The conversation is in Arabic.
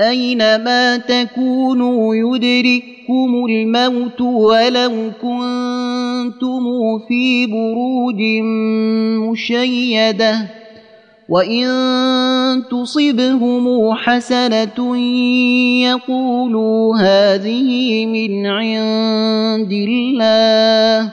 اينما تكونوا يدرككم الموت ولو كنتم في بروج مشيدة وإن تصبهم حسنة يقولوا هذه من عند الله